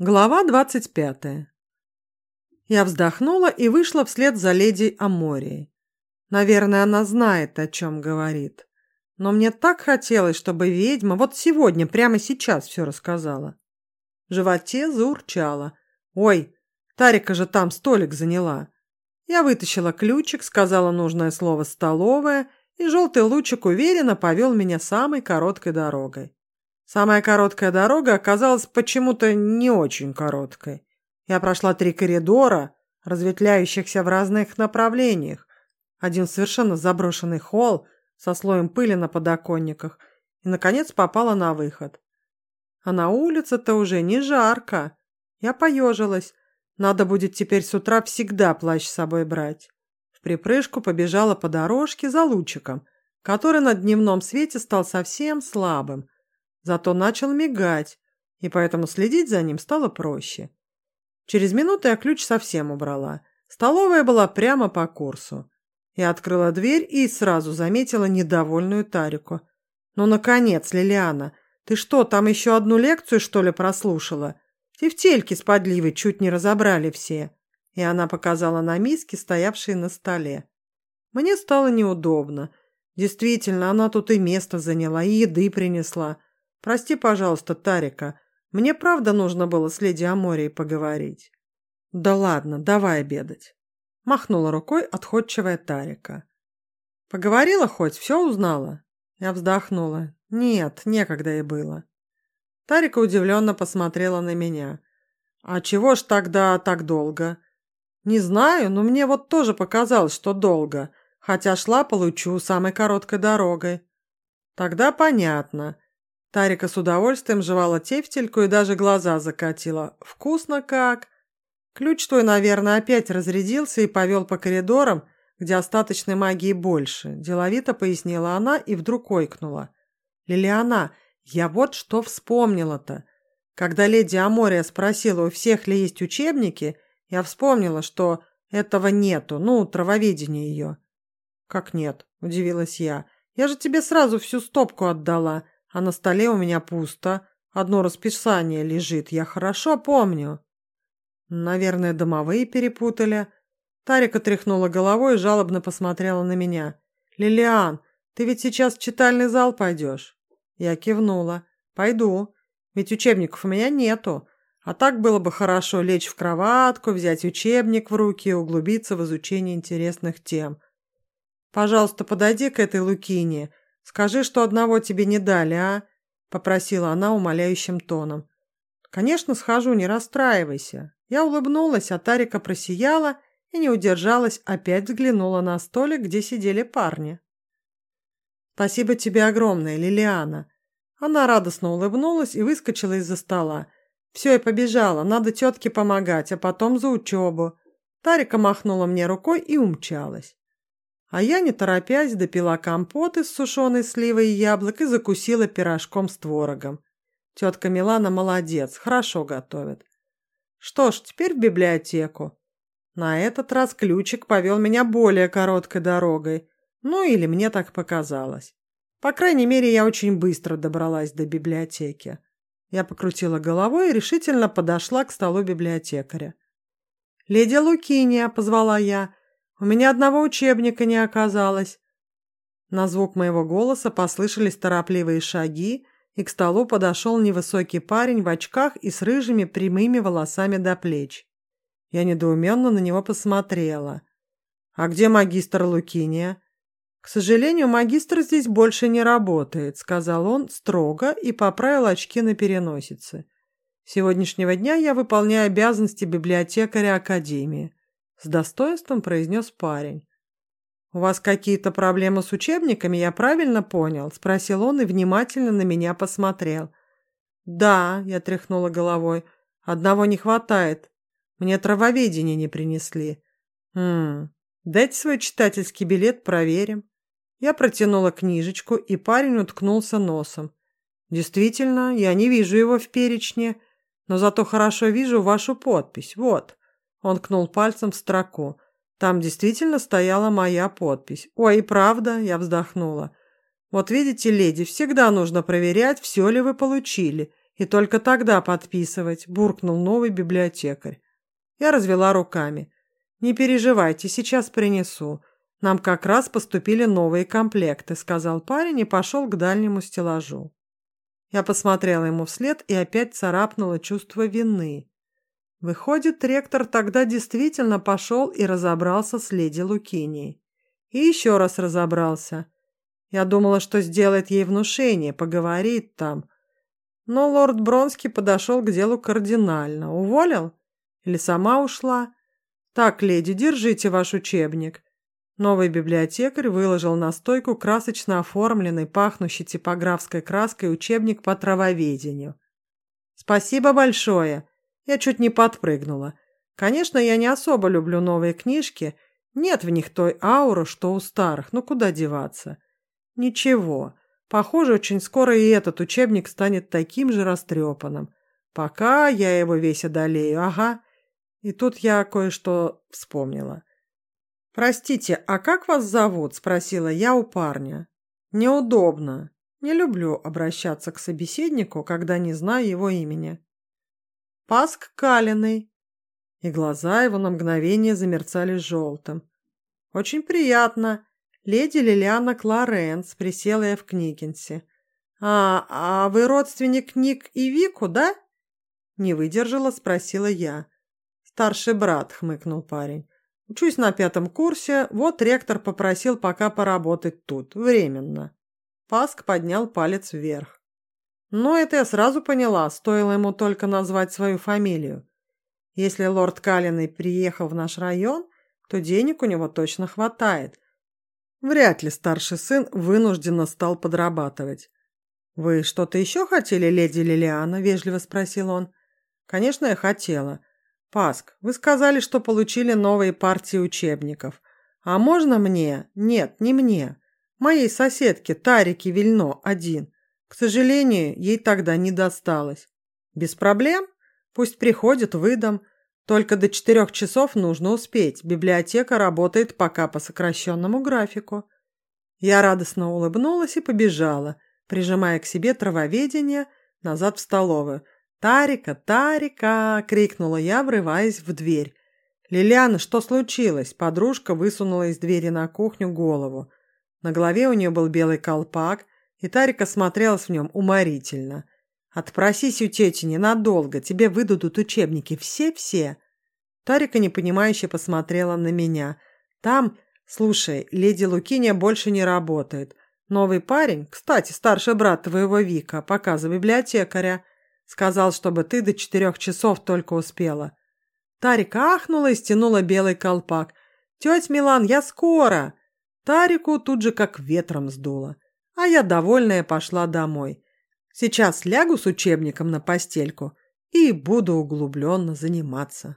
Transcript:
Глава двадцать пятая. Я вздохнула и вышла вслед за леди Аморией. Наверное, она знает, о чем говорит. Но мне так хотелось, чтобы ведьма вот сегодня, прямо сейчас все рассказала. В животе заурчало. «Ой, Тарика же там столик заняла». Я вытащила ключик, сказала нужное слово «столовая», и желтый лучик уверенно повел меня самой короткой дорогой. Самая короткая дорога оказалась почему-то не очень короткой. Я прошла три коридора, разветвляющихся в разных направлениях. Один совершенно заброшенный холл со слоем пыли на подоконниках, и, наконец, попала на выход. А на улице-то уже не жарко. Я поежилась. Надо будет теперь с утра всегда плащ с собой брать. В припрыжку побежала по дорожке за лучиком, который на дневном свете стал совсем слабым – Зато начал мигать, и поэтому следить за ним стало проще. Через минуту я ключ совсем убрала. Столовая была прямо по курсу. Я открыла дверь и сразу заметила недовольную Тарику. «Ну, наконец, Лилиана, ты что, там еще одну лекцию, что ли, прослушала? Тефтельки с подливой чуть не разобрали все». И она показала на миски, стоявшие на столе. Мне стало неудобно. Действительно, она тут и место заняла, и еды принесла. Прости, пожалуйста, Тарика. Мне правда нужно было с леди Аморией поговорить. Да ладно, давай обедать. Махнула рукой отходчивая Тарика. Поговорила хоть, все узнала? Я вздохнула. Нет, некогда ей было. Тарика удивленно посмотрела на меня. А чего ж тогда так долго? Не знаю, но мне вот тоже показалось, что долго, хотя шла по лучу самой короткой дорогой. Тогда понятно. Тарика с удовольствием жевала тефтельку и даже глаза закатила. «Вкусно как!» Ключ твой, наверное, опять разрядился и повел по коридорам, где остаточной магии больше. Деловито пояснила она и вдруг ойкнула. «Лилиана, я вот что вспомнила-то. Когда леди Амория спросила, у всех ли есть учебники, я вспомнила, что этого нету, ну, травоведение ее». «Как нет?» – удивилась я. «Я же тебе сразу всю стопку отдала а на столе у меня пусто. Одно расписание лежит, я хорошо помню. Наверное, домовые перепутали. Тарика тряхнула головой и жалобно посмотрела на меня. «Лилиан, ты ведь сейчас в читальный зал пойдешь?» Я кивнула. «Пойду. Ведь учебников у меня нету. А так было бы хорошо лечь в кроватку, взять учебник в руки и углубиться в изучение интересных тем. Пожалуйста, подойди к этой Лукине Скажи, что одного тебе не дали, а?» – попросила она умоляющим тоном. «Конечно, схожу, не расстраивайся». Я улыбнулась, а Тарика просияла и не удержалась, опять взглянула на столик, где сидели парни. «Спасибо тебе огромное, Лилиана». Она радостно улыбнулась и выскочила из-за стола. «Все, я побежала, надо тетке помогать, а потом за учебу». Тарика махнула мне рукой и умчалась. А я, не торопясь, допила компот из сушеной сливы и яблок и закусила пирожком с творогом. Тетка Милана молодец, хорошо готовит. Что ж, теперь в библиотеку. На этот раз ключик повел меня более короткой дорогой. Ну или мне так показалось. По крайней мере, я очень быстро добралась до библиотеки. Я покрутила головой и решительно подошла к столу библиотекаря. «Леди Лукиния», — позвала я, у меня одного учебника не оказалось. На звук моего голоса послышались торопливые шаги, и к столу подошел невысокий парень в очках и с рыжими прямыми волосами до плеч. Я недоуменно на него посмотрела. «А где магистр Лукиния?» «К сожалению, магистр здесь больше не работает», — сказал он строго и поправил очки на переносице. «С сегодняшнего дня я выполняю обязанности библиотекаря Академии. С достоинством произнес парень. «У вас какие-то проблемы с учебниками, я правильно понял?» – спросил он и внимательно на меня посмотрел. «Да», – я тряхнула головой, – «одного не хватает. Мне травоведение не принесли». «Хм, дайте свой читательский билет, проверим». Я протянула книжечку, и парень уткнулся носом. «Действительно, я не вижу его в перечне, но зато хорошо вижу вашу подпись. Вот». Он кнул пальцем в строку. Там действительно стояла моя подпись. «Ой, правда?» – я вздохнула. «Вот видите, леди, всегда нужно проверять, все ли вы получили, и только тогда подписывать», – буркнул новый библиотекарь. Я развела руками. «Не переживайте, сейчас принесу. Нам как раз поступили новые комплекты», – сказал парень и пошел к дальнему стеллажу. Я посмотрела ему вслед и опять царапнула чувство вины. Выходит, ректор тогда действительно пошел и разобрался с леди Лукинией. И еще раз разобрался. Я думала, что сделает ей внушение, поговорит там. Но лорд Бронский подошел к делу кардинально. Уволил? Или сама ушла? Так, леди, держите ваш учебник. Новый библиотекарь выложил на стойку красочно оформленный, пахнущий типографской краской учебник по травоведению. «Спасибо большое!» Я чуть не подпрыгнула. Конечно, я не особо люблю новые книжки, нет в них той ауры, что у старых, ну куда деваться. Ничего, похоже, очень скоро и этот учебник станет таким же растрепанным. Пока я его весь одолею, ага. И тут я кое-что вспомнила. «Простите, а как вас зовут?» – спросила я у парня. «Неудобно. Не люблю обращаться к собеседнику, когда не знаю его имени». «Паск Калиный». И глаза его на мгновение замерцали желтым. «Очень приятно. Леди Лилиана Кларенс», – присела я в Кникинсе. «А, а вы родственник Ник и Вику, да?» Не выдержала, спросила я. «Старший брат», – хмыкнул парень. Учусь на пятом курсе, вот ректор попросил пока поработать тут, временно. Паск поднял палец вверх. Но это я сразу поняла, стоило ему только назвать свою фамилию. Если лорд Калиный приехал в наш район, то денег у него точно хватает. Вряд ли старший сын вынужденно стал подрабатывать. «Вы что-то еще хотели, леди Лилиана?» – вежливо спросил он. «Конечно, я хотела. «Паск, вы сказали, что получили новые партии учебников. А можно мне? Нет, не мне. Моей соседке Тарике Вильно один. К сожалению, ей тогда не досталось. Без проблем? Пусть приходит, выдам. Только до четырех часов нужно успеть. Библиотека работает пока по сокращенному графику». Я радостно улыбнулась и побежала, прижимая к себе травоведение назад в столовую – «Тарика, Тарика!» – крикнула я, врываясь в дверь. «Лилиана, что случилось?» Подружка высунула из двери на кухню голову. На голове у нее был белый колпак, и Тарика смотрелась в нем уморительно. «Отпросись у тети ненадолго, тебе выдадут учебники, все-все!» Тарика непонимающе посмотрела на меня. «Там, слушай, леди Лукиния больше не работает. Новый парень, кстати, старший брат твоего Вика, показывай библиотекаря». Сказал, чтобы ты до четырех часов только успела. Тарика ахнула и стянула белый колпак. «Тетя Милан, я скоро!» Тарику тут же как ветром сдуло. А я, довольная, пошла домой. Сейчас лягу с учебником на постельку и буду углубленно заниматься.